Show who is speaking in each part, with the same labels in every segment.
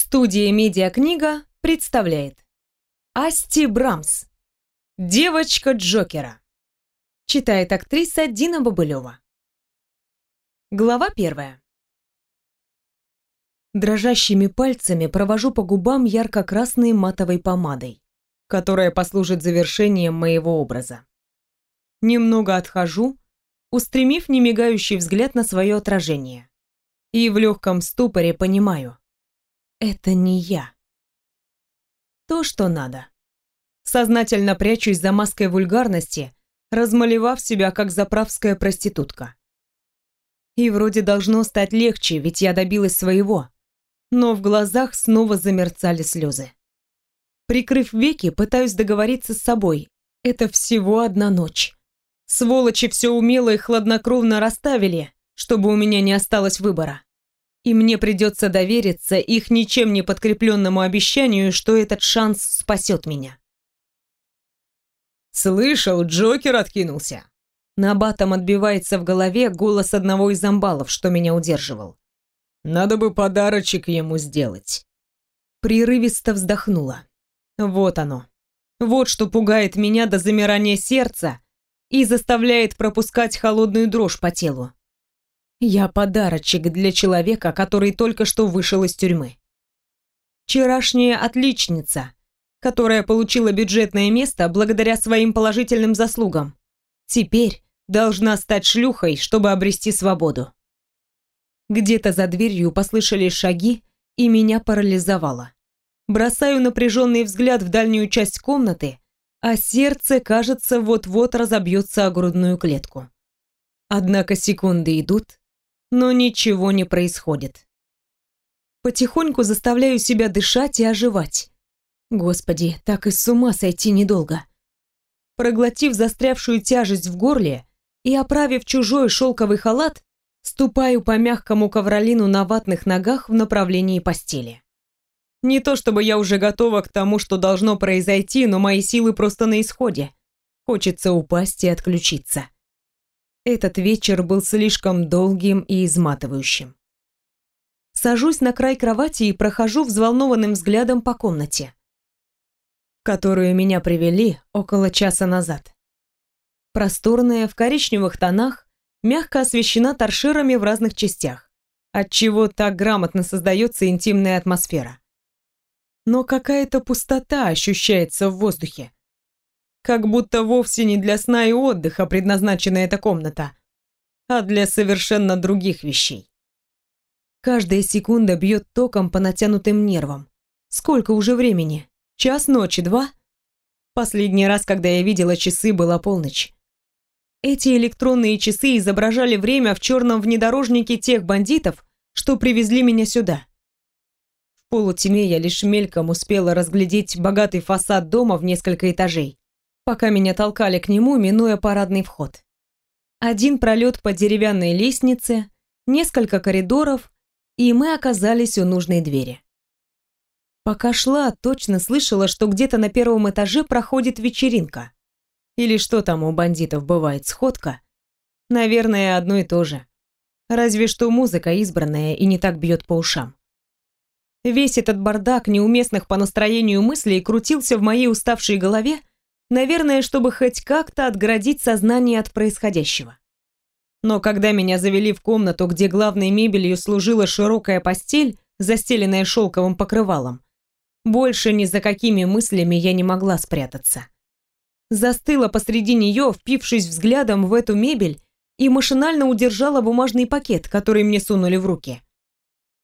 Speaker 1: Студия «Медиакнига» представляет. Асти Брамс. Девочка Джокера Читает актриса Дина Бобылева. Глава первая. Дрожащими пальцами провожу по губам ярко-красной матовой помадой, которая послужит завершением моего образа. Немного отхожу, устремив немигающий взгляд на свое отражение. И в легком ступоре понимаю, это не я. То, что надо. Сознательно прячусь за маской вульгарности, размалевав себя как заправская проститутка. И вроде должно стать легче, ведь я добилась своего. Но в глазах снова замерцали слезы. Прикрыв веки, пытаюсь договориться с собой. Это всего одна ночь. Сволочи все умело и хладнокровно расставили, чтобы у меня не осталось выбора и мне придется довериться их ничем не подкрепленному обещанию, что этот шанс спасет меня.
Speaker 2: «Слышал, Джокер откинулся!»
Speaker 1: На батом отбивается в голове голос одного из амбалов, что меня удерживал.
Speaker 2: «Надо бы подарочек ему сделать».
Speaker 1: Прерывисто вздохнула. Вот оно. Вот что пугает меня до замирания сердца и заставляет пропускать холодную дрожь по телу. Я подарочек для человека, который только что вышел из тюрьмы. Вчерашняя отличница, которая получила бюджетное место благодаря своим положительным заслугам, теперь должна стать шлюхой, чтобы обрести свободу. Где-то за дверью послышались шаги, и меня парализовало. Бросаю напряженный взгляд в дальнюю часть комнаты, а сердце, кажется, вот-вот разобьется о грудную клетку. Однако секунды идут, но ничего не происходит. Потихоньку заставляю себя дышать и оживать. Господи, так и с ума сойти недолго. Проглотив застрявшую тяжесть в горле и оправив чужой шелковый халат, ступаю по мягкому ковролину на ватных ногах в направлении постели. Не то чтобы я уже готова к тому, что должно произойти, но мои силы просто на исходе. Хочется упасть и отключиться. Этот вечер был слишком долгим и изматывающим. Сажусь на край кровати и прохожу взволнованным взглядом по комнате, которую меня привели около часа назад. Просторная, в коричневых тонах, мягко освещена торшерами в разных частях, отчего так грамотно создается интимная атмосфера. Но какая-то пустота ощущается в воздухе как будто вовсе не для сна и отдыха предназначена эта комната, а для совершенно других вещей. Каждая секунда бьет током по натянутым нервам. Сколько уже времени? Час ночи, два? Последний раз, когда я видела часы, была полночь. Эти электронные часы изображали время в черном внедорожнике тех бандитов, что привезли меня сюда. В полутьме я лишь мельком успела разглядеть богатый фасад дома в несколько этажей пока меня толкали к нему, минуя парадный вход. Один пролет по деревянной лестнице, несколько коридоров, и мы оказались у нужной двери. Пока шла, точно слышала, что где-то на первом этаже проходит вечеринка. Или что там у бандитов бывает, сходка. Наверное, одно и то же. Разве что музыка избранная и не так бьет по ушам. Весь этот бардак неуместных по настроению мыслей крутился в моей уставшей голове, Наверное, чтобы хоть как-то отгородить сознание от происходящего. Но когда меня завели в комнату, где главной мебелью служила широкая постель, застеленная шелковым покрывалом, больше ни за какими мыслями я не могла спрятаться. Застыла посреди нее, впившись взглядом в эту мебель, и машинально удержала бумажный пакет, который мне сунули в руки.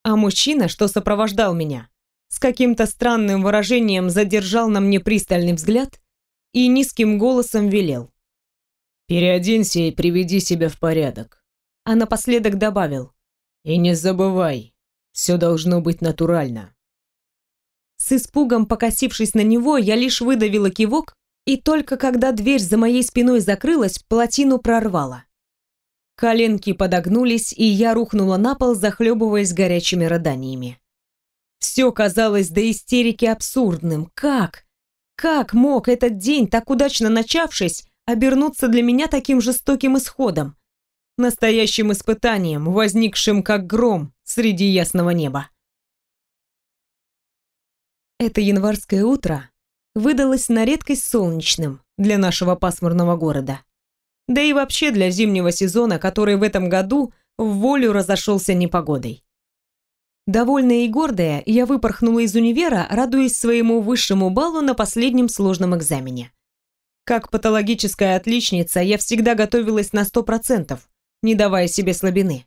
Speaker 1: А мужчина, что сопровождал меня, с каким-то странным выражением задержал на мне пристальный взгляд и низким голосом велел.
Speaker 2: «Переоденься и приведи себя в порядок».
Speaker 1: А напоследок добавил.
Speaker 2: «И не забывай, все должно быть натурально».
Speaker 1: С испугом покосившись на него, я лишь выдавила кивок, и только когда дверь за моей спиной закрылась, плотину прорвала. Коленки подогнулись, и я рухнула на пол, захлебываясь горячими рыданиями. Все казалось до истерики абсурдным. Как? Как мог этот день, так удачно начавшись, обернуться для меня таким жестоким исходом? Настоящим испытанием, возникшим как гром среди ясного неба. Это январское утро выдалось на редкость солнечным для нашего пасмурного города. Да и вообще для зимнего сезона, который в этом году в волю разошелся непогодой. Довольная и гордая, я выпорхнула из универа, радуясь своему высшему баллу на последнем сложном экзамене. Как патологическая отличница, я всегда готовилась на сто процентов, не давая себе слабины.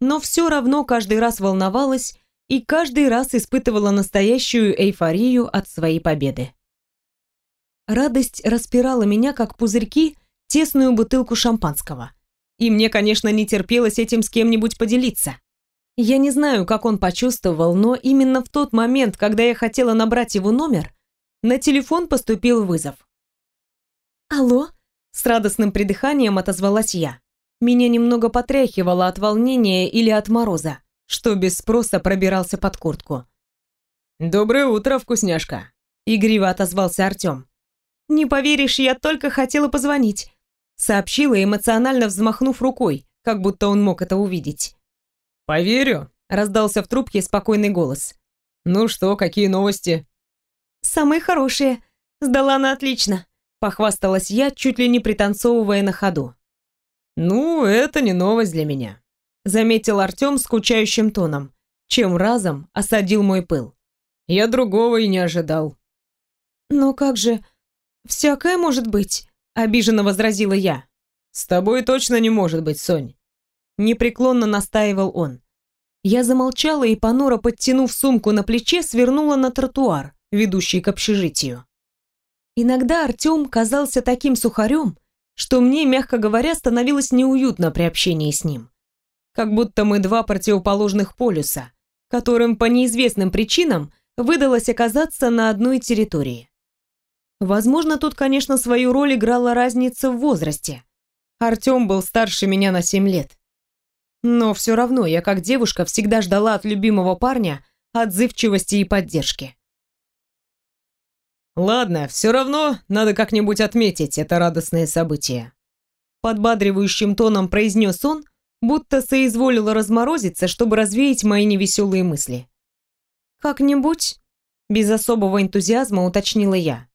Speaker 1: Но все равно каждый раз волновалась и каждый раз испытывала настоящую эйфорию от своей победы. Радость распирала меня, как пузырьки, тесную бутылку шампанского. И мне, конечно, не терпелось этим с кем-нибудь поделиться. Я не знаю, как он почувствовал, но именно в тот момент, когда я хотела набрать его номер, на телефон поступил вызов. «Алло?» – с радостным придыханием отозвалась я. Меня немного потряхивало от волнения или от мороза, что без спроса пробирался под куртку.
Speaker 2: «Доброе утро, вкусняшка!» – игриво отозвался Артем.
Speaker 1: «Не поверишь, я только хотела позвонить», – сообщила, эмоционально взмахнув рукой, как будто он мог это увидеть.
Speaker 2: «Поверю», – раздался в трубке спокойный голос. «Ну что, какие новости?»
Speaker 1: «Самые хорошие. Сдала на отлично», – похвасталась я, чуть ли не пританцовывая на ходу.
Speaker 2: «Ну, это не новость для меня», – заметил Артем скучающим тоном, чем разом осадил мой пыл. «Я другого и не ожидал».
Speaker 1: «Но как же? Всякое может быть», – обиженно возразила я.
Speaker 2: «С тобой точно не может быть, Сонь
Speaker 1: непреклонно настаивал он. Я замолчала и, понуро подтянув сумку на плече, свернула на тротуар, ведущий к общежитию. Иногда Артем казался таким сухарем, что мне, мягко говоря, становилось неуютно при общении с ним. Как будто мы два противоположных полюса, которым по неизвестным причинам выдалось оказаться на одной территории. Возможно, тут, конечно, свою роль играла разница в возрасте. Артем был старше меня на семь лет. Но все равно я, как девушка, всегда ждала от любимого парня отзывчивости и поддержки.
Speaker 2: «Ладно, все равно надо как-нибудь отметить это радостное событие»,
Speaker 1: подбадривающим тоном произнес он, будто соизволило разморозиться, чтобы развеять мои невеселые мысли. «Как-нибудь?» – без особого энтузиазма уточнила я.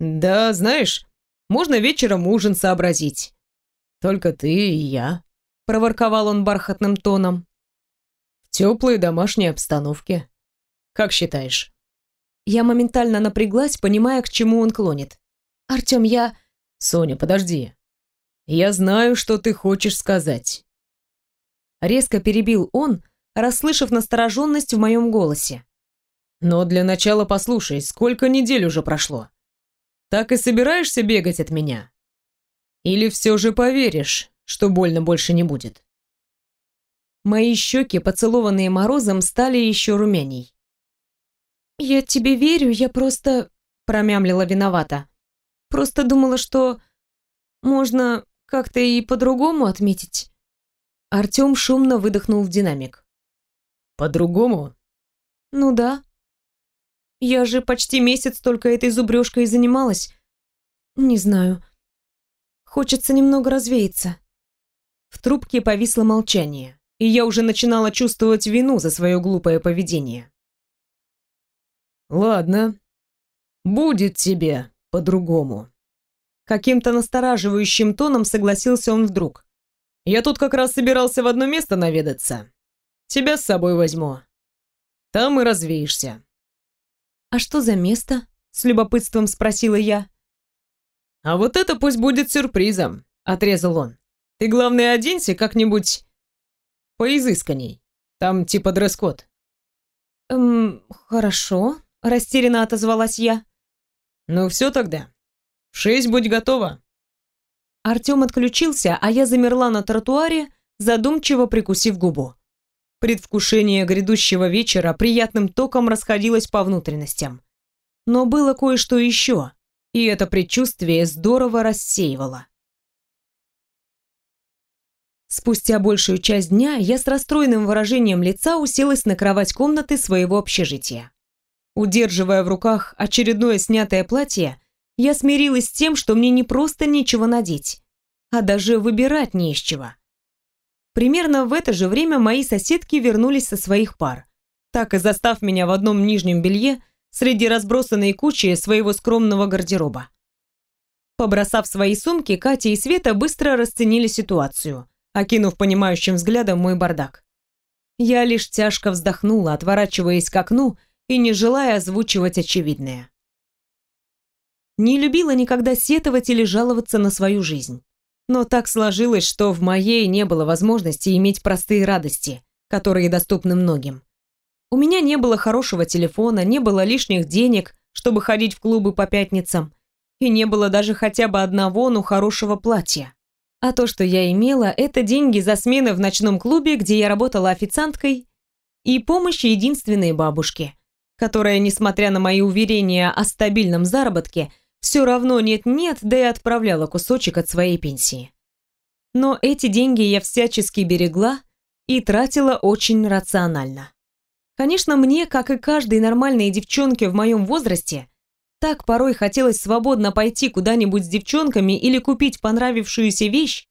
Speaker 2: «Да, знаешь, можно вечером ужин сообразить. Только ты и я»
Speaker 1: проворковал он бархатным тоном.
Speaker 2: В теплой домашней обстановке. Как считаешь?
Speaker 1: Я моментально напряглась, понимая, к чему он клонит. Артем, я...
Speaker 2: Соня, подожди. Я знаю, что ты хочешь сказать.
Speaker 1: Резко перебил он, расслышав настороженность в моем голосе.
Speaker 2: Но для начала послушай, сколько недель уже прошло. Так и собираешься бегать от меня? Или все же поверишь, что больно больше не будет.
Speaker 1: Мои щеки, поцелованные морозом, стали еще румяней. «Я тебе верю, я просто...» — промямлила виновата. «Просто думала, что можно как-то и по-другому отметить». Артем шумно выдохнул в динамик.
Speaker 2: «По-другому?»
Speaker 1: «Ну да. Я же почти месяц только этой зубрежкой занималась. Не знаю. Хочется немного развеяться». В трубке повисло молчание, и я уже начинала чувствовать вину за свое глупое поведение.
Speaker 2: «Ладно, будет тебе по-другому».
Speaker 1: Каким-то настораживающим тоном согласился он вдруг.
Speaker 2: «Я тут как раз собирался в одно место наведаться. Тебя с собой возьму. Там и развеешься».
Speaker 1: «А что за место?» — с любопытством спросила я.
Speaker 2: «А вот это пусть будет сюрпризом», — отрезал он. Ты, главное, оденься как-нибудь поизысканней. Там типа дресс-код.
Speaker 1: Эм, хорошо, растерянно отозвалась я.
Speaker 2: Ну все тогда. В шесть будь готова.
Speaker 1: Артем отключился, а я замерла на тротуаре, задумчиво прикусив губу. Предвкушение грядущего вечера приятным током расходилось по внутренностям. Но было кое-что еще, и это предчувствие здорово рассеивало. Спустя большую часть дня я с расстроенным выражением лица уселась на кровать комнаты своего общежития. Удерживая в руках очередное снятое платье, я смирилась с тем, что мне не просто нечего надеть, а даже выбирать не из чего. Примерно в это же время мои соседки вернулись со своих пар, так и застав меня в одном нижнем белье среди разбросанной кучи своего скромного гардероба. Побросав свои сумки, Катя и Света быстро расценили ситуацию, окинув понимающим взглядом мой бардак. Я лишь тяжко вздохнула, отворачиваясь к окну и не желая озвучивать очевидное. Не любила никогда сетовать или жаловаться на свою жизнь. Но так сложилось, что в моей не было возможности иметь простые радости, которые доступны многим. У меня не было хорошего телефона, не было лишних денег, чтобы ходить в клубы по пятницам, и не было даже хотя бы одного, ну, хорошего платья. А то, что я имела, это деньги за смены в ночном клубе, где я работала официанткой, и помощь единственной бабушке, которая, несмотря на мои уверения о стабильном заработке, все равно нет-нет, да и отправляла кусочек от своей пенсии. Но эти деньги я всячески берегла и тратила очень рационально. Конечно, мне, как и каждой нормальной девчонке в моем возрасте, так порой хотелось свободно пойти куда-нибудь с девчонками или купить понравившуюся вещь,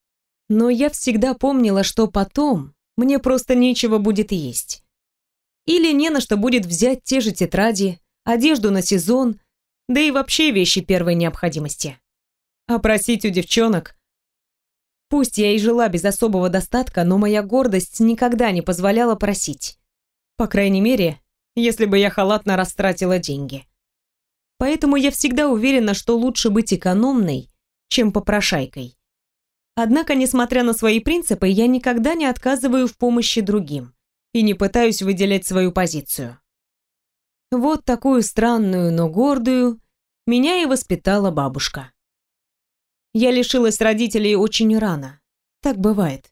Speaker 1: но я всегда помнила, что потом мне просто нечего будет есть. Или не на что будет взять те же тетради, одежду на сезон, да и вообще вещи первой необходимости. А просить у девчонок... Пусть я и жила без особого достатка, но моя гордость никогда не позволяла просить. По крайней мере, если бы я халатно растратила деньги. Поэтому я всегда уверена, что лучше быть экономной, чем попрошайкой. Однако, несмотря на свои принципы, я никогда не отказываю в помощи другим и не пытаюсь выделять свою позицию. Вот такую странную, но гордую меня и воспитала бабушка. Я лишилась родителей очень рано. Так бывает.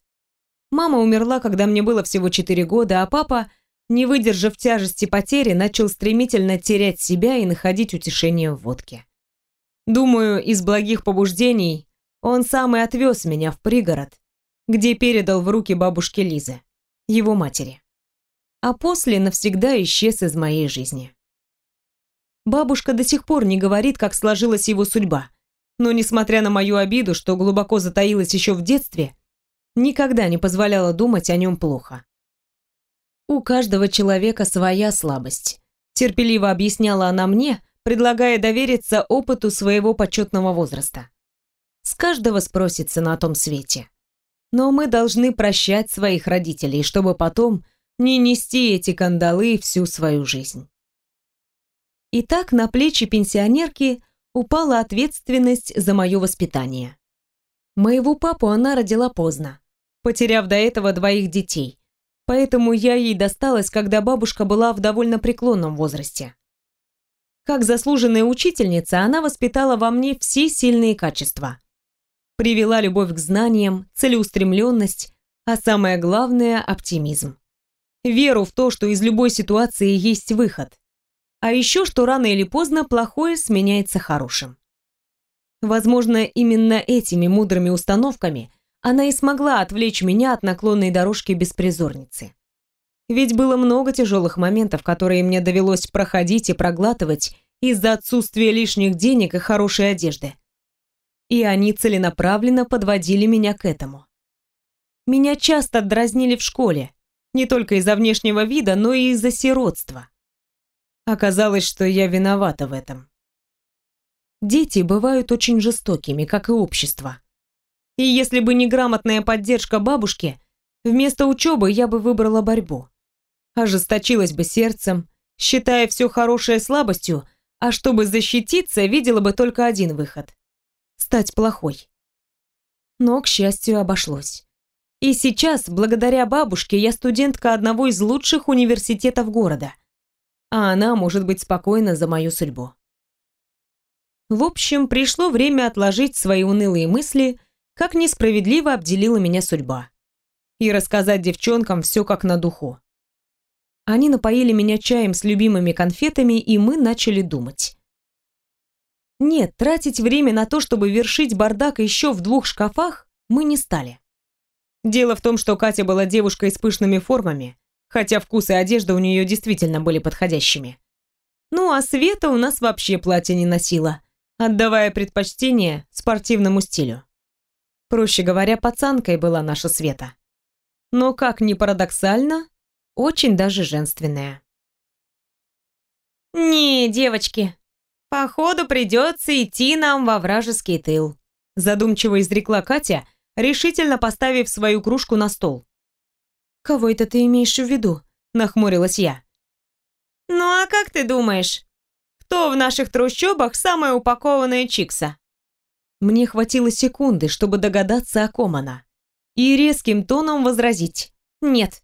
Speaker 1: Мама умерла, когда мне было всего 4 года, а папа не выдержав тяжести потери, начал стремительно терять себя и находить утешение в водке. Думаю, из благих побуждений он сам и отвез меня в пригород, где передал в руки бабушке Лизы, его матери. А после навсегда исчез из моей жизни. Бабушка до сих пор не говорит, как сложилась его судьба, но, несмотря на мою обиду, что глубоко затаилась еще в детстве, никогда не позволяла думать о нем плохо. У каждого человека своя слабость. Терпеливо объясняла она мне, предлагая довериться опыту своего почетного возраста. С каждого спросится на том свете. Но мы должны прощать своих родителей, чтобы потом не нести эти кандалы всю свою жизнь. Итак, на плечи пенсионерки упала ответственность за мое воспитание. Моего папу она родила поздно, потеряв до этого двоих детей, поэтому я ей досталась, когда бабушка была в довольно преклонном возрасте. Как заслуженная учительница, она воспитала во мне все сильные качества. Привела любовь к знаниям, целеустремленность, а самое главное – оптимизм. Веру в то, что из любой ситуации есть выход. А еще, что рано или поздно плохое сменяется хорошим. Возможно, именно этими мудрыми установками она и смогла отвлечь меня от наклонной дорожки беспризорницы. Ведь было много тяжелых моментов, которые мне довелось проходить и проглатывать из-за отсутствия лишних денег и хорошей одежды. И они целенаправленно подводили меня к этому. Меня часто дразнили в школе, не только из-за внешнего вида, но и из-за сиротства. Оказалось, что я виновата в этом. Дети бывают очень жестокими, как и общество. И если бы не грамотная поддержка бабушки, вместо учебы я бы выбрала борьбу. Ожесточилась бы сердцем, считая все хорошее слабостью, а чтобы защититься, видела бы только один выход – стать плохой. Но, к счастью, обошлось. И сейчас, благодаря бабушке, я студентка одного из лучших университетов города, а она может быть спокойна за мою судьбу. В общем, пришло время отложить свои унылые мысли как несправедливо обделила меня судьба. И рассказать девчонкам все как на духу. Они напоили меня чаем с любимыми конфетами, и мы начали думать. Нет, тратить время на то, чтобы вершить бардак еще в двух шкафах, мы не стали. Дело в том, что Катя была девушкой с пышными формами, хотя вкус и одежда у нее действительно были подходящими. Ну а Света у нас вообще платье не носила, отдавая предпочтение спортивному стилю. Проще говоря, пацанкой была наша Света. Но, как ни парадоксально, очень даже женственная. «Не, девочки, походу придется идти нам во вражеский тыл», задумчиво изрекла Катя, решительно поставив свою кружку на стол. «Кого это ты имеешь в виду?» – нахмурилась я. «Ну а как ты думаешь, кто в наших трущобах самая упакованная чикса?» Мне хватило секунды, чтобы догадаться, о ком она, и резким тоном возразить «нет».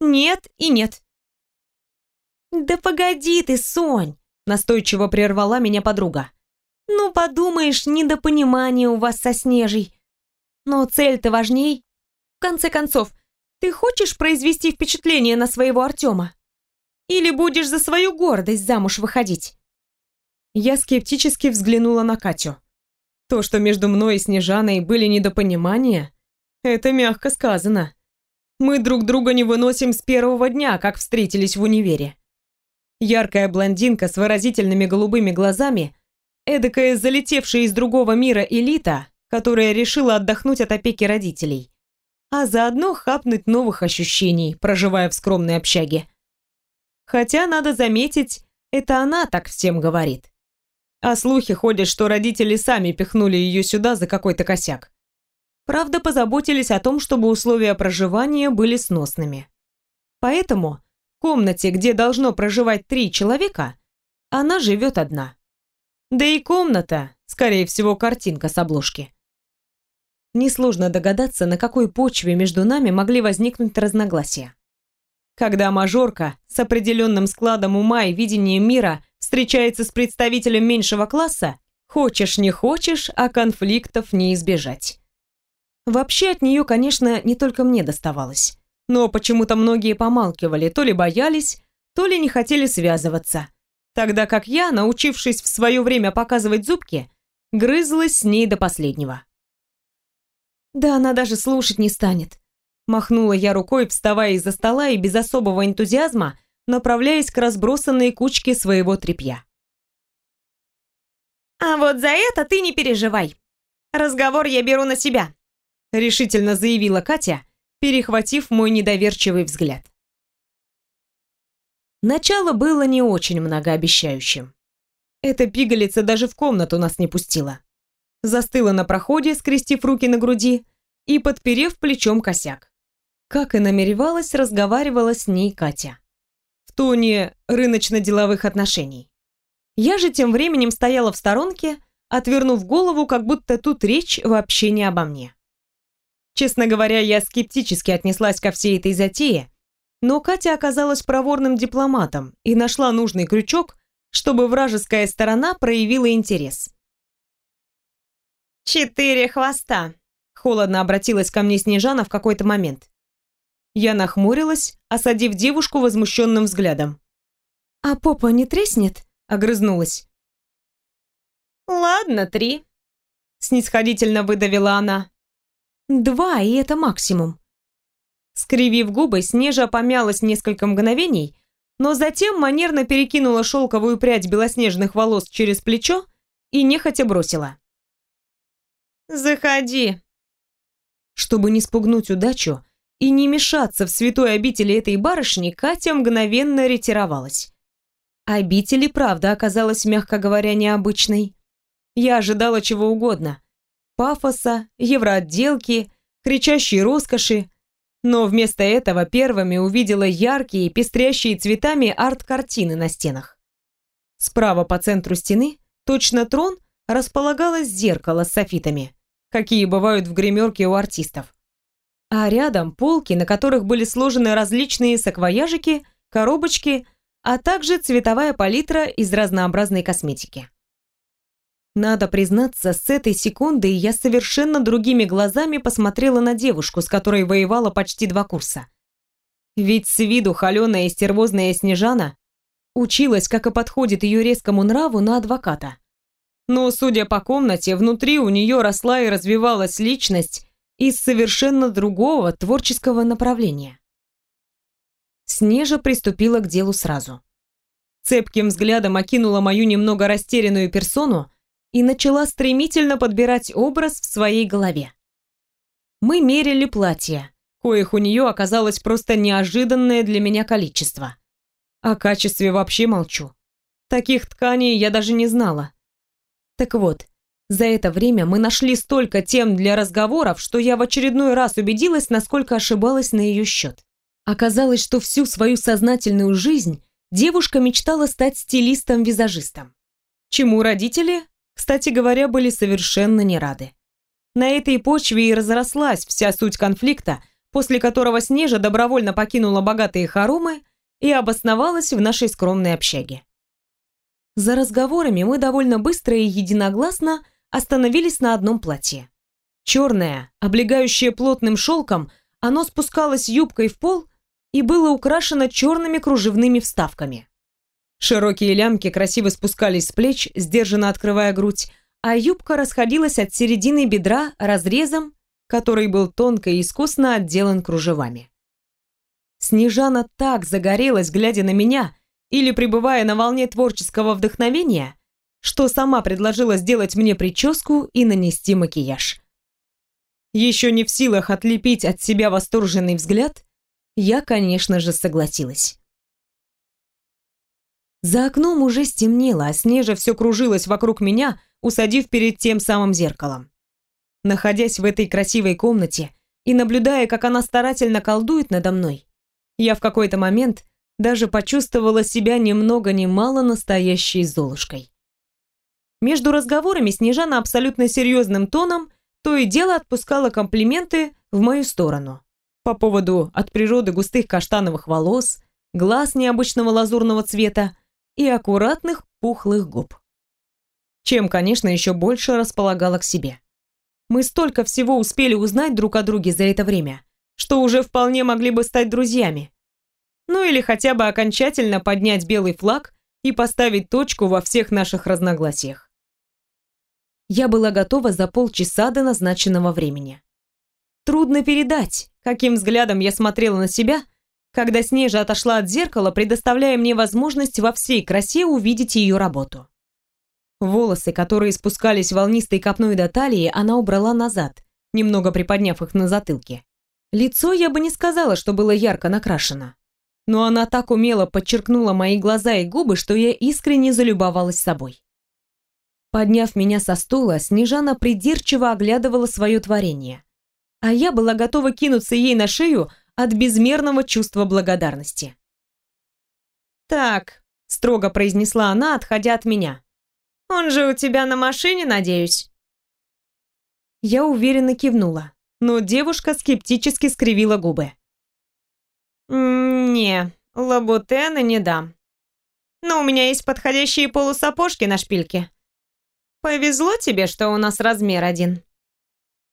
Speaker 1: Нет и нет. «Да погоди ты, Сонь!» – настойчиво прервала меня подруга. «Ну, подумаешь, недопонимание у вас со Снежей. Но цель-то важней. В конце концов, ты хочешь произвести впечатление на своего Артема? Или будешь за свою гордость замуж выходить?» Я скептически взглянула на Катю. То, что между мной и Снежаной были недопонимания, это мягко сказано. Мы друг друга не выносим с первого дня, как встретились в универе. Яркая блондинка с выразительными голубыми глазами, эдакая залетевшая из другого мира элита, которая решила отдохнуть от опеки родителей, а заодно хапнуть новых ощущений, проживая в скромной общаге. Хотя, надо заметить, это она так всем говорит. А слухи ходят, что родители сами пихнули ее сюда за какой-то косяк. Правда, позаботились о том, чтобы условия проживания были сносными. Поэтому в комнате, где должно проживать три человека, она живет одна. Да и комната, скорее всего, картинка с обложки. Несложно догадаться, на какой почве между нами могли возникнуть разногласия. Когда мажорка с определенным складом ума и видением мира встречается с представителем меньшего класса, хочешь не хочешь, а конфликтов не избежать. Вообще от нее, конечно, не только мне доставалось. Но почему-то многие помалкивали, то ли боялись, то ли не хотели связываться. Тогда как я, научившись в свое время показывать зубки, грызлась с ней до последнего. Да она даже слушать не станет. Махнула я рукой, вставая из-за стола и без особого энтузиазма, направляясь к разбросанной кучке своего тряпья. «А вот за это ты не переживай. Разговор я беру на себя решительно заявила Катя, перехватив мой недоверчивый взгляд. Начало было не очень многообещающим. Эта пигалица даже в комнату нас не пустила. Застыла на проходе, скрестив руки на груди и подперев плечом косяк. Как и намеревалась, разговаривала с ней Катя. Тоне рыночно-деловых отношений. Я же тем временем стояла в сторонке, отвернув голову, как будто тут речь вообще не обо мне. Честно говоря, я скептически отнеслась ко всей этой затее, но Катя оказалась проворным дипломатом и нашла нужный крючок, чтобы вражеская сторона проявила интерес. «Четыре хвоста», — холодно обратилась ко мне Снежана в какой-то момент. Я нахмурилась, осадив девушку возмущенным взглядом. «А попа не треснет?» — огрызнулась. «Ладно, три», — снисходительно выдавила она. Два, и это максимум. Скривив губы, Снежа помялась несколько мгновений, но затем манерно перекинула шелковую прядь белоснежных волос через плечо и нехотя бросила. «Заходи». Чтобы не спугнуть удачу и не мешаться в святой обители этой барышни, Катя мгновенно ретировалась. Обитель и правда оказалась, мягко говоря, необычной. Я ожидала чего угодно пафоса, евроотделки, кричащей роскоши, но вместо этого первыми увидела яркие, пестрящие цветами арт-картины на стенах. Справа по центру стены, точно трон, располагалось зеркало с софитами, какие бывают в гримерке у артистов. А рядом полки, на которых были сложены различные саквояжики, коробочки, а также цветовая палитра из разнообразной косметики. Надо признаться, с этой секунды я совершенно другими глазами посмотрела на девушку, с которой воевала почти два курса. Ведь с виду холеная и стервозная Снежана училась, как и подходит ее резкому нраву, на адвоката. Но, судя по комнате, внутри у нее росла и развивалась личность из совершенно другого творческого направления. Снежа приступила к делу сразу. Цепким взглядом окинула мою немного растерянную персону, и начала стремительно подбирать образ в своей голове. Мы мерили платья, коих у нее оказалось просто неожиданное для меня количество. О качестве вообще молчу. Таких тканей я даже не знала. Так вот, за это время мы нашли столько тем для разговоров, что я в очередной раз убедилась, насколько ошибалась на ее счет. Оказалось, что всю свою сознательную жизнь девушка мечтала стать стилистом-визажистом. Чему родители, кстати говоря, были совершенно не рады. На этой почве и разрослась вся суть конфликта, после которого Снежа добровольно покинула богатые хоромы и обосновалась в нашей скромной общаге. За разговорами мы довольно быстро и единогласно остановились на одном платье. Черное, облегающее плотным шелком, оно спускалось юбкой в пол и было украшено черными кружевными вставками. Широкие лямки красиво спускались с плеч, сдержанно открывая грудь, а юбка расходилась от середины бедра разрезом, который был тонко и искусно отделан кружевами. Снежана так загорелась, глядя на меня, или пребывая на волне творческого вдохновения, что сама предложила сделать мне прическу и нанести макияж. Еще не в силах отлепить от себя восторженный взгляд, я, конечно же, согласилась. За окном уже стемнело, а Снежа все кружилась вокруг меня, усадив перед тем самым зеркалом. Находясь в этой красивой комнате и наблюдая, как она старательно колдует надо мной, я в какой-то момент даже почувствовала себя ни много мало настоящей Золушкой. Между разговорами Снежана абсолютно серьезным тоном то и дело отпускала комплименты в мою сторону по поводу от природы густых каштановых волос, глаз необычного лазурного цвета и аккуратных пухлых губ. Чем, конечно, еще больше располагала к себе. Мы столько всего успели узнать друг о друге за это время, что уже вполне могли бы стать друзьями. Ну или хотя бы окончательно поднять белый флаг и поставить точку во всех наших разногласиях я была готова за полчаса до назначенного времени. Трудно передать, каким взглядом я смотрела на себя, когда Снежа отошла от зеркала, предоставляя мне возможность во всей красе увидеть ее работу. Волосы, которые спускались волнистой копной до талии, она убрала назад, немного приподняв их на затылке. Лицо я бы не сказала, что было ярко накрашено. Но она так умело подчеркнула мои глаза и губы, что я искренне залюбовалась собой. Подняв меня со стула, Снежана придирчиво оглядывала свое творение. А я была готова кинуться ей на шею от безмерного чувства благодарности. «Так», — строго произнесла она, отходя от меня. «Он же у тебя на машине, надеюсь?» Я уверенно кивнула, но девушка скептически скривила губы. «Не, лабутены не дам. Но у меня есть подходящие полусапожки на шпильке. Повезло тебе, что у нас размер один.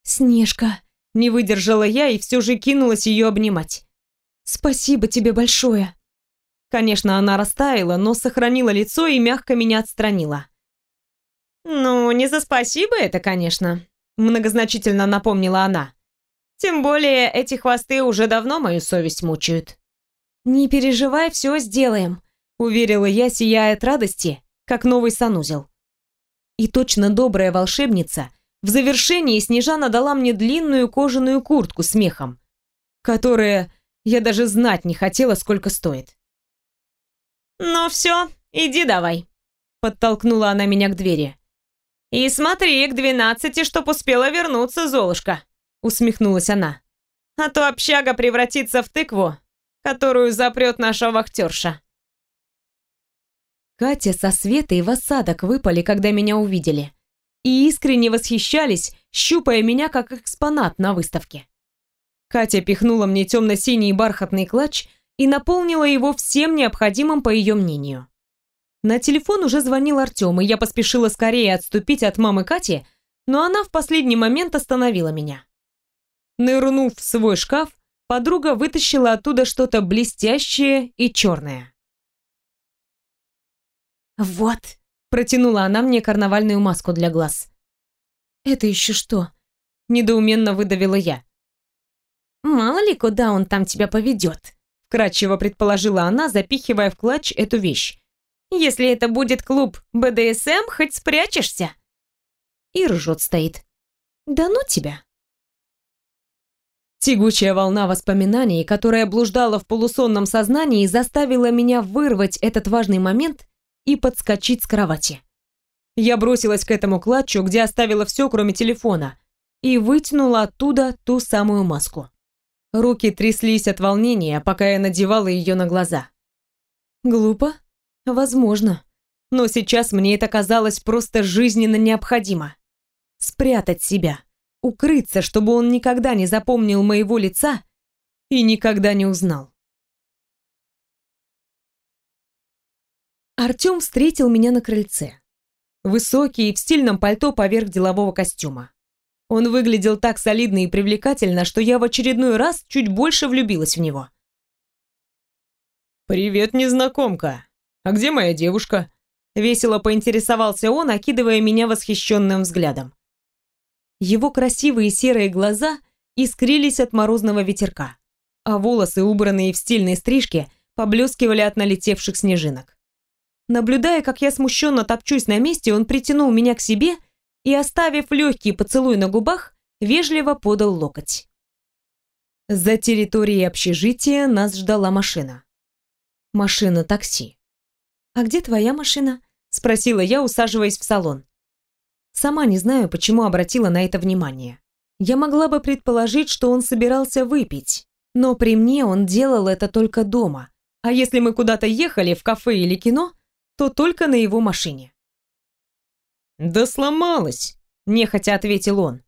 Speaker 1: Снежка, не выдержала я и все же кинулась ее обнимать. Спасибо тебе большое. Конечно, она растаяла, но сохранила лицо и мягко меня отстранила. Ну, не за спасибо это, конечно, многозначительно напомнила она. Тем более эти хвосты уже давно мою совесть мучают. Не переживай, все сделаем, уверила я, сияя от радости, как новый санузел. И точно добрая волшебница, в завершении Снежана дала мне длинную кожаную куртку с мехом, которая я даже знать не хотела, сколько стоит. «Ну все, иди давай», — подтолкнула она меня к двери. «И смотри, к двенадцати, чтоб успела вернуться, Золушка», — усмехнулась она. «А то общага превратится в тыкву, которую запрет наша вахтерша». Катя со Светой в осадок выпали, когда меня увидели. И искренне восхищались, щупая меня как экспонат на выставке. Катя пихнула мне темно-синий бархатный клатч и наполнила его всем необходимым, по ее мнению. На телефон уже звонил Артем, и я поспешила скорее отступить от мамы Кати, но она в последний момент остановила меня. Нырнув в свой шкаф, подруга вытащила оттуда что-то блестящее и черное. «Вот», — протянула она мне карнавальную маску для глаз. «Это еще что?» — недоуменно выдавила я. «Мало ли, куда он там тебя поведет», — вкратчиво предположила она, запихивая в клатч эту вещь. «Если это будет клуб БДСМ, хоть спрячешься». И ржет стоит. «Да ну тебя». Тягучая волна воспоминаний, которая блуждала в полусонном сознании, заставила меня вырвать этот важный момент и подскочить с кровати. Я бросилась к этому клатчу, где оставила все, кроме телефона, и вытянула оттуда ту самую маску. Руки тряслись от волнения, пока я надевала ее на глаза. Глупо? Возможно. Но сейчас мне это казалось просто жизненно необходимо. Спрятать себя, укрыться, чтобы он никогда не запомнил моего лица и никогда не узнал. Артём встретил меня на крыльце. Высокий, в стильном пальто поверх делового костюма. Он выглядел так солидно и привлекательно, что я в очередной раз чуть больше влюбилась в него.
Speaker 2: «Привет, незнакомка. А где моя девушка?»
Speaker 1: Весело поинтересовался он, окидывая меня восхищенным взглядом. Его красивые серые глаза искрились от морозного ветерка, а волосы, убранные в стильной стрижке, поблескивали от налетевших снежинок. Наблюдая, как я смущенно топчусь на месте, он притянул меня к себе и, оставив легкий поцелуй на губах, вежливо подал локоть. За территорией общежития нас ждала машина. Машина-такси. «А где твоя машина?» – спросила я, усаживаясь в салон. Сама не знаю, почему обратила на это внимание. Я могла бы предположить, что он собирался выпить, но при мне он делал это только дома, а если мы куда-то ехали, в кафе или кино, то только на его машине.
Speaker 2: «Да сломалась», — нехотя ответил он.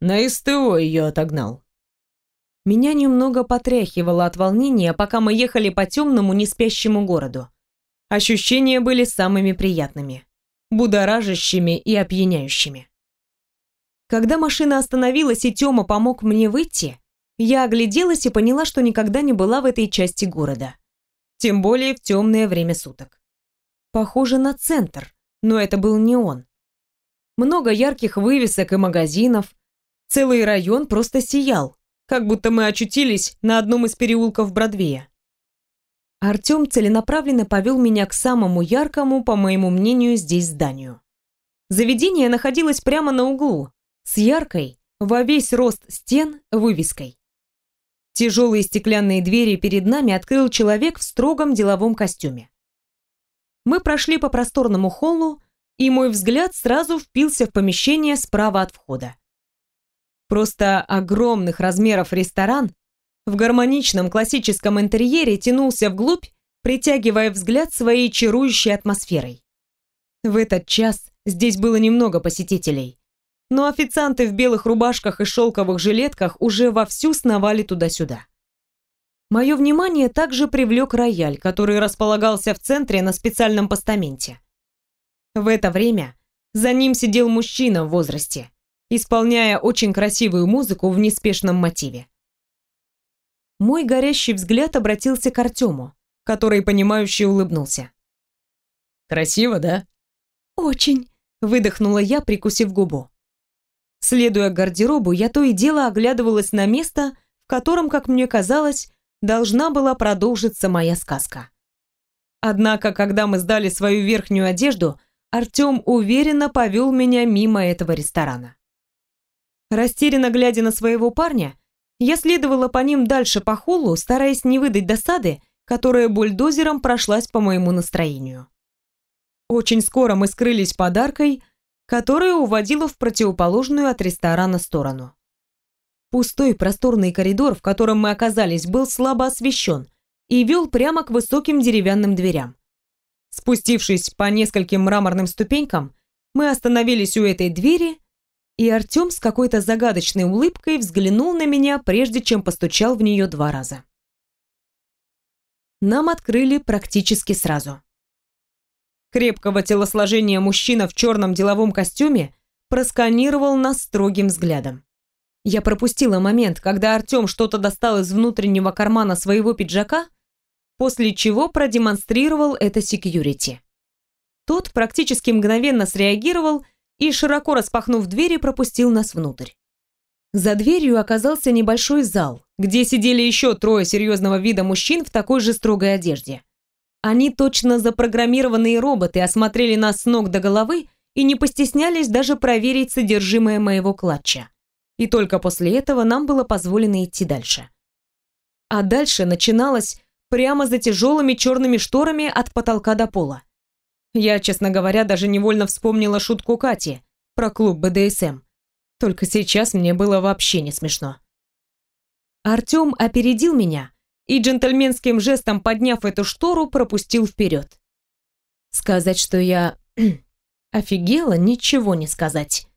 Speaker 2: «На СТО ее отогнал».
Speaker 1: Меня немного потряхивало от волнения, пока мы ехали по темному, неспящему городу. Ощущения были самыми приятными, будоражащими и опьяняющими. Когда машина остановилась и Тёма помог мне выйти, я огляделась и поняла, что никогда не была в этой части города. Тем более в темное время суток. Похоже на центр, но это был не он. Много ярких вывесок и магазинов. Целый район просто сиял, как будто мы очутились на одном из переулков Бродвея. Артём целенаправленно повел меня к самому яркому, по моему мнению, здесь зданию. Заведение находилось прямо на углу, с яркой, во весь рост стен, вывеской. Тяжелые стеклянные двери перед нами открыл человек в строгом деловом костюме. Мы прошли по просторному холлу, и мой взгляд сразу впился в помещение справа от входа. Просто огромных размеров ресторан в гармоничном классическом интерьере тянулся вглубь, притягивая взгляд своей чарующей атмосферой. В этот час здесь было немного посетителей, но официанты в белых рубашках и шелковых жилетках уже вовсю сновали туда-сюда. Мое внимание также привлек рояль, который располагался в центре на специальном постаменте. В это время за ним сидел мужчина в возрасте, исполняя очень красивую музыку в неспешном мотиве. Мой горящий взгляд обратился к Артему, который, понимающе улыбнулся.
Speaker 2: «Красиво, да?»
Speaker 1: «Очень», — выдохнула я, прикусив губу. Следуя гардеробу, я то и дело оглядывалась на место, в котором, как мне казалось, должна была продолжиться моя сказка. Однако, когда мы сдали свою верхнюю одежду, Артём уверенно повел меня мимо этого ресторана. Растерянно глядя на своего парня, я следовала по ним дальше по холлу, стараясь не выдать досады, которая бульдозером прошлась по моему настроению. Очень скоро мы скрылись подаркой, которая уводила в противоположную от ресторана сторону. Пустой просторный коридор, в котором мы оказались, был слабо освещен и вел прямо к высоким деревянным дверям. Спустившись по нескольким мраморным ступенькам, мы остановились у этой двери, и Артем с какой-то загадочной улыбкой взглянул на меня, прежде чем постучал в нее два раза. Нам открыли практически сразу. Крепкого телосложения мужчина в черном деловом костюме просканировал нас строгим взглядом. Я пропустила момент, когда Артем что-то достал из внутреннего кармана своего пиджака после чего продемонстрировал это секьюрити. Тот практически мгновенно среагировал и, широко распахнув двери, пропустил нас внутрь. За дверью оказался небольшой зал, где сидели еще трое серьезного вида мужчин в такой же строгой одежде. Они точно запрограммированные роботы осмотрели нас с ног до головы и не постеснялись даже проверить содержимое моего клатча. И только после этого нам было позволено идти дальше. А дальше начиналось прямо за тяжелыми черными шторами от потолка до пола. Я, честно говоря, даже невольно вспомнила шутку Кати про клуб БДСМ. Только сейчас мне было вообще не смешно. Артём опередил меня и джентльменским жестом, подняв эту штору, пропустил вперед. Сказать, что я офигела, ничего не сказать.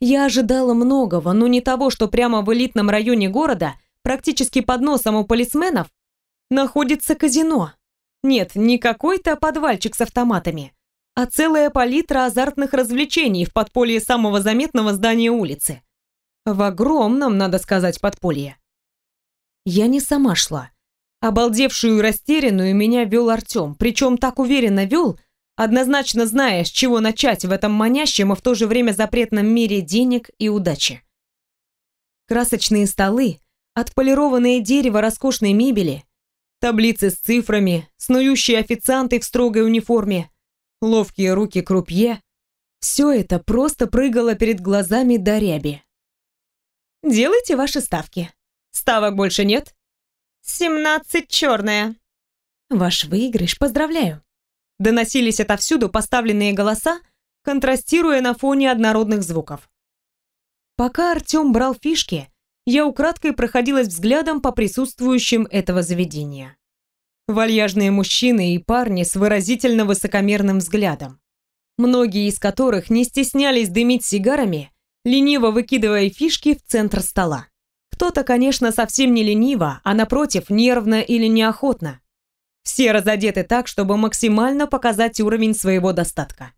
Speaker 1: Я ожидала многого, но не того, что прямо в элитном районе города, практически под носом у полисменов, находится казино. Нет, не какой-то подвальчик с автоматами, а целая палитра азартных развлечений в подполье самого заметного здания улицы. В огромном, надо сказать, подполье. Я не сама шла. Обалдевшую и растерянную меня вел Артем, причем так уверенно вел, однозначно зная, с чего начать в этом манящем и в то же время запретном мире денег и удачи. Красочные столы, отполированное дерево роскошной мебели, таблицы с цифрами, снующие официанты в строгой униформе, ловкие руки крупье — все это просто прыгало перед глазами до ряби. «Делайте ваши ставки. Ставок больше нет?» «Семнадцать черная». «Ваш выигрыш, поздравляю». Доносились отовсюду поставленные голоса, контрастируя на фоне однородных звуков. Пока Артем брал фишки, я украдкой проходилась взглядом по присутствующим этого заведения. Вальяжные мужчины и парни с выразительно высокомерным взглядом, многие из которых не стеснялись дымить сигарами, лениво выкидывая фишки в центр стола. Кто-то, конечно, совсем не лениво, а напротив, нервно или неохотно. Все разодеты так, чтобы максимально показать уровень своего достатка.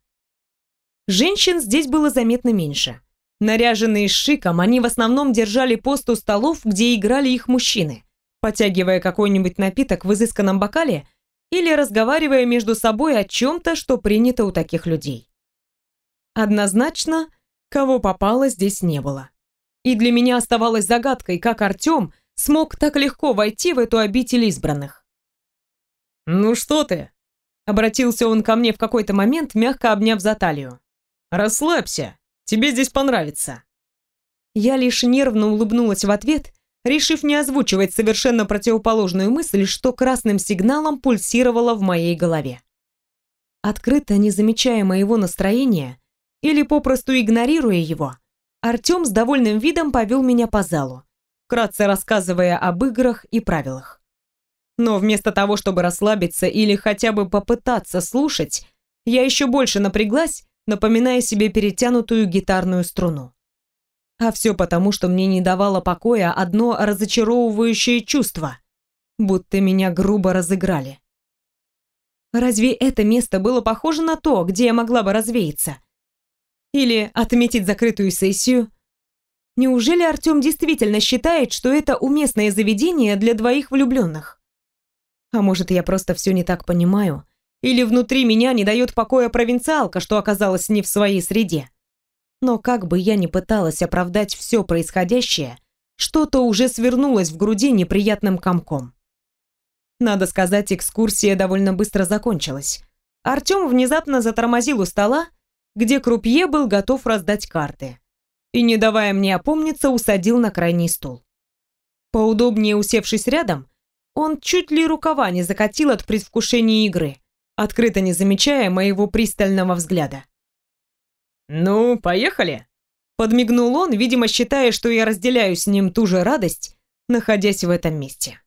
Speaker 1: Женщин здесь было заметно меньше. Наряженные шиком, они в основном держали пост у столов, где играли их мужчины, потягивая какой-нибудь напиток в изысканном бокале или разговаривая между собой о чем-то, что принято у таких людей. Однозначно, кого попало, здесь не было. И для меня оставалось загадкой, как Артем смог так легко войти в эту обитель избранных.
Speaker 2: «Ну что ты?» Обратился он ко мне в какой-то момент, мягко обняв за талию. «Расслабься, тебе здесь понравится».
Speaker 1: Я лишь нервно улыбнулась в ответ, решив не озвучивать совершенно противоположную мысль, что красным сигналом пульсировало в моей голове. Открыто не замечая моего настроения или попросту игнорируя его, Артем с довольным видом повел меня по залу, вкратце рассказывая об играх и правилах. Но вместо того, чтобы расслабиться или хотя бы попытаться слушать, я еще больше напряглась, напоминая себе перетянутую гитарную струну. А все потому, что мне не давало покоя одно разочаровывающее чувство, будто меня грубо разыграли. Разве это место было похоже на то, где я могла бы развеяться? Или отметить закрытую сессию? Неужели Артем действительно считает, что это уместное заведение для двоих влюбленных? А может, я просто все не так понимаю? Или внутри меня не дает покоя провинциалка, что оказалась не в своей среде? Но как бы я ни пыталась оправдать все происходящее, что-то уже свернулось в груди неприятным комком. Надо сказать, экскурсия довольно быстро закончилась. Артем внезапно затормозил у стола, где крупье был готов раздать карты. И, не давая мне опомниться, усадил на крайний стул. Поудобнее усевшись рядом, он чуть ли рукава не закатил от предвкушения игры, открыто не замечая моего пристального взгляда.
Speaker 2: «Ну, поехали!»
Speaker 1: Подмигнул он, видимо, считая, что я разделяю с ним ту же радость, находясь в этом месте.